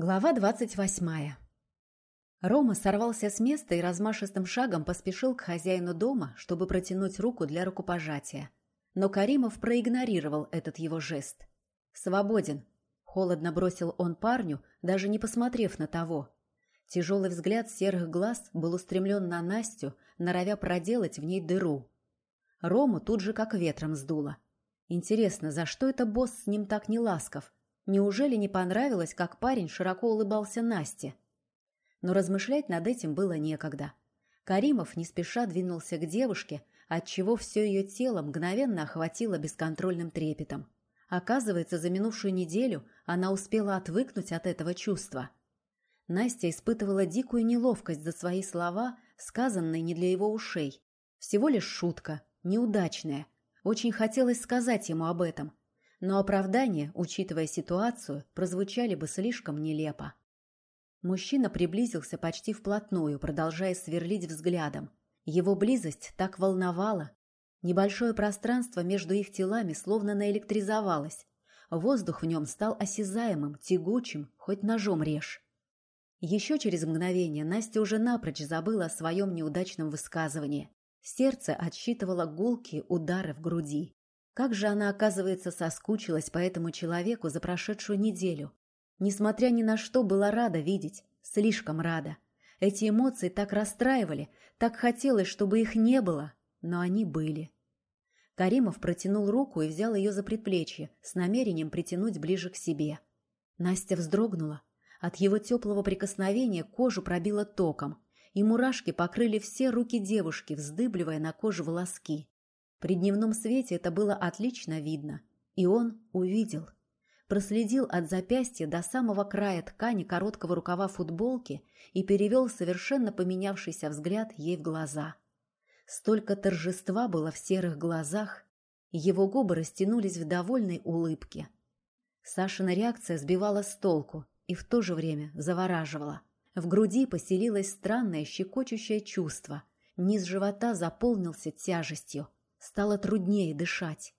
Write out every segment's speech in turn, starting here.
Глава двадцать восьмая. Рома сорвался с места и размашистым шагом поспешил к хозяину дома, чтобы протянуть руку для рукопожатия. Но Каримов проигнорировал этот его жест. «Свободен», — холодно бросил он парню, даже не посмотрев на того. Тяжелый взгляд серых глаз был устремлен на Настю, норовя проделать в ней дыру. Рому тут же как ветром сдуло. Интересно, за что это босс с ним так не ласков? Неужели не понравилось, как парень широко улыбался Насте? Но размышлять над этим было некогда. Каримов не спеша двинулся к девушке, отчего все ее тело мгновенно охватило бесконтрольным трепетом. Оказывается, за минувшую неделю она успела отвыкнуть от этого чувства. Настя испытывала дикую неловкость за свои слова, сказанные не для его ушей. Всего лишь шутка, неудачная. Очень хотелось сказать ему об этом, но оправдания, учитывая ситуацию, прозвучали бы слишком нелепо. Мужчина приблизился почти вплотную, продолжая сверлить взглядом. Его близость так волновала. Небольшое пространство между их телами словно наэлектризовалось. Воздух в нем стал осязаемым, тягучим, хоть ножом режь. Еще через мгновение Настя уже напрочь забыла о своем неудачном высказывании. Сердце отсчитывало гулкие удары в груди. Как же она, оказывается, соскучилась по этому человеку за прошедшую неделю. Несмотря ни на что, была рада видеть. Слишком рада. Эти эмоции так расстраивали, так хотелось, чтобы их не было, но они были. Каримов протянул руку и взял ее за предплечье с намерением притянуть ближе к себе. Настя вздрогнула. От его теплого прикосновения кожу пробило током, и мурашки покрыли все руки девушки, вздыбливая на коже волоски. При дневном свете это было отлично видно. И он увидел. Проследил от запястья до самого края ткани короткого рукава футболки и перевел совершенно поменявшийся взгляд ей в глаза. Столько торжества было в серых глазах, его губы растянулись в довольной улыбке. Сашина реакция сбивала с толку и в то же время завораживала. В груди поселилось странное щекочущее чувство. Низ живота заполнился тяжестью. Стало труднее дышать.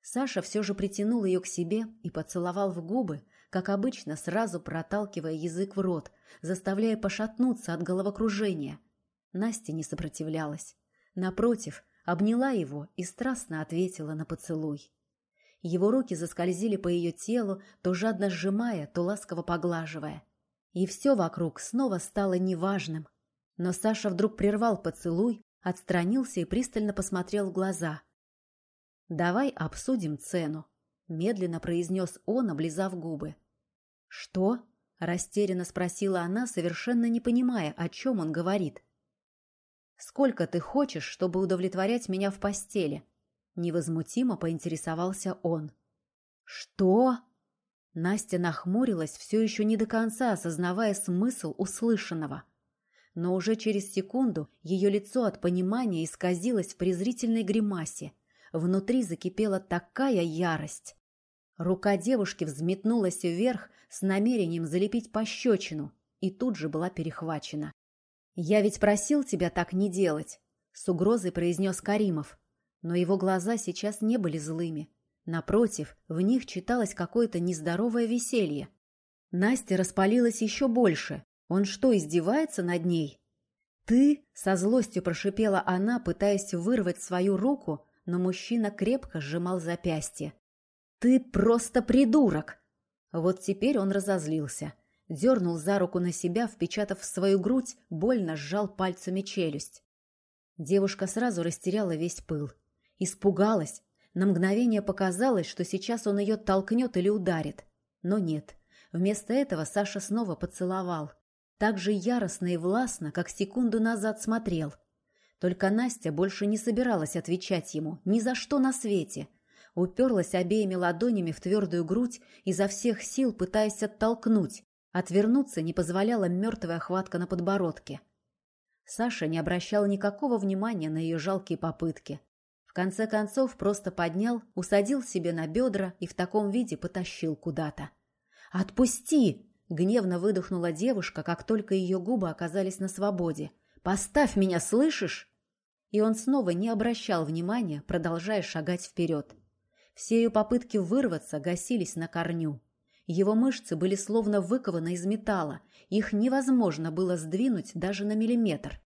Саша все же притянул ее к себе и поцеловал в губы, как обычно, сразу проталкивая язык в рот, заставляя пошатнуться от головокружения. Настя не сопротивлялась. Напротив, обняла его и страстно ответила на поцелуй. Его руки заскользили по ее телу, то жадно сжимая, то ласково поглаживая. И все вокруг снова стало неважным. Но Саша вдруг прервал поцелуй, отстранился и пристально посмотрел в глаза. «Давай обсудим цену», — медленно произнес он, облизав губы. «Что?» — растерянно спросила она, совершенно не понимая, о чем он говорит. «Сколько ты хочешь, чтобы удовлетворять меня в постели?» Невозмутимо поинтересовался он. «Что?» Настя нахмурилась, все еще не до конца осознавая смысл услышанного но уже через секунду ее лицо от понимания исказилось в презрительной гримасе. Внутри закипела такая ярость. Рука девушки взметнулась вверх с намерением залепить пощечину и тут же была перехвачена. «Я ведь просил тебя так не делать», — с угрозой произнес Каримов. Но его глаза сейчас не были злыми. Напротив, в них читалось какое-то нездоровое веселье. Настя распалилась еще больше, он что, издевается над ней? «Ты?» — со злостью прошипела она, пытаясь вырвать свою руку, но мужчина крепко сжимал запястье. «Ты просто придурок!» Вот теперь он разозлился. Дернул за руку на себя, впечатав в свою грудь, больно сжал пальцами челюсть. Девушка сразу растеряла весь пыл. Испугалась. На мгновение показалось, что сейчас он ее толкнет или ударит. Но нет. Вместо этого Саша снова поцеловал так же яростно и властно, как секунду назад смотрел. Только Настя больше не собиралась отвечать ему ни за что на свете. Уперлась обеими ладонями в твердую грудь, изо всех сил пытаясь оттолкнуть. Отвернуться не позволяла мертвая хватка на подбородке. Саша не обращал никакого внимания на ее жалкие попытки. В конце концов просто поднял, усадил себе на бедра и в таком виде потащил куда-то. «Отпусти!» Гневно выдохнула девушка, как только ее губы оказались на свободе. «Поставь меня, слышишь?» И он снова не обращал внимания, продолжая шагать вперед. Все ее попытки вырваться гасились на корню. Его мышцы были словно выкованы из металла, их невозможно было сдвинуть даже на миллиметр.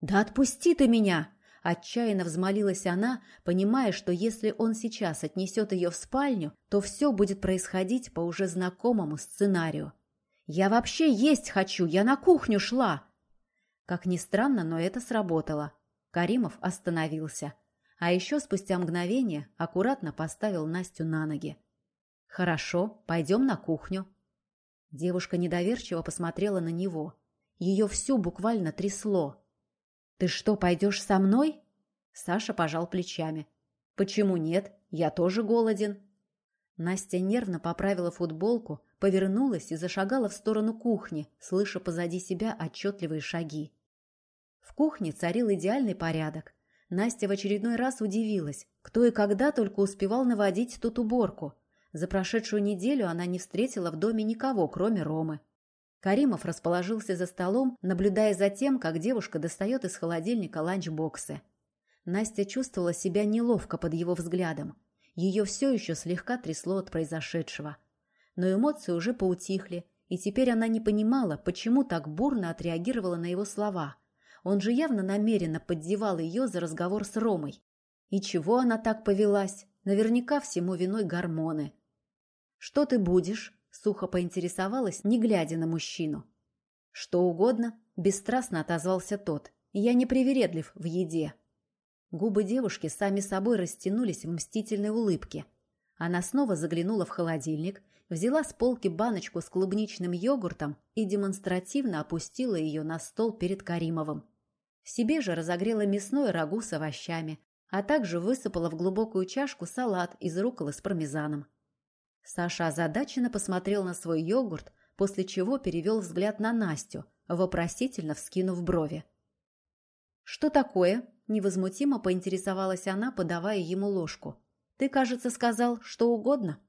«Да отпусти ты меня!» Отчаянно взмолилась она, понимая, что если он сейчас отнесет ее в спальню, то все будет происходить по уже знакомому сценарию. «Я вообще есть хочу! Я на кухню шла!» Как ни странно, но это сработало. Каримов остановился. А еще спустя мгновение аккуратно поставил Настю на ноги. «Хорошо, пойдем на кухню». Девушка недоверчиво посмотрела на него. Ее всю буквально трясло. «Ты что, пойдешь со мной?» Саша пожал плечами. «Почему нет? Я тоже голоден». Настя нервно поправила футболку, повернулась и зашагала в сторону кухни, слыша позади себя отчетливые шаги. В кухне царил идеальный порядок. Настя в очередной раз удивилась, кто и когда только успевал наводить тут уборку. За прошедшую неделю она не встретила в доме никого, кроме Ромы. Каримов расположился за столом, наблюдая за тем, как девушка достает из холодильника ланчбоксы. Настя чувствовала себя неловко под его взглядом. Ее все еще слегка трясло от произошедшего. Но эмоции уже поутихли, и теперь она не понимала, почему так бурно отреагировала на его слова. Он же явно намеренно поддевал ее за разговор с Ромой. И чего она так повелась? Наверняка всему виной гормоны. «Что ты будешь?» Сухо поинтересовалась, не глядя на мужчину. «Что угодно», — бесстрастно отозвался тот. «Я не привередлив в еде». Губы девушки сами собой растянулись в мстительной улыбке. Она снова заглянула в холодильник, взяла с полки баночку с клубничным йогуртом и демонстративно опустила ее на стол перед Каримовым. Себе же разогрела мясное рагу с овощами, а также высыпала в глубокую чашку салат из руколы с пармезаном. Саша озадаченно посмотрел на свой йогурт, после чего перевел взгляд на Настю, вопросительно вскинув брови. «Что такое?» – невозмутимо поинтересовалась она, подавая ему ложку. «Ты, кажется, сказал, что угодно?»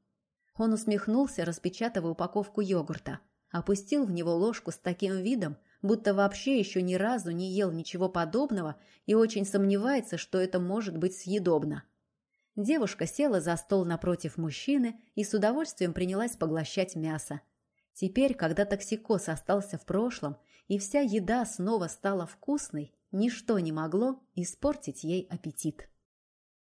Он усмехнулся, распечатывая упаковку йогурта. Опустил в него ложку с таким видом, будто вообще еще ни разу не ел ничего подобного и очень сомневается, что это может быть съедобно. Девушка села за стол напротив мужчины и с удовольствием принялась поглощать мясо. Теперь, когда токсикоз остался в прошлом и вся еда снова стала вкусной, ничто не могло испортить ей аппетит.